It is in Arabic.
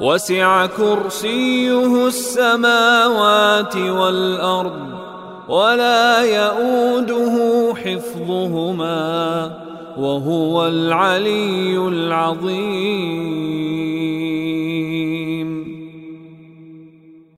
وسع كرسيه السماوات والأرض ولا يئوده حفظهما وهو العلي العظيم.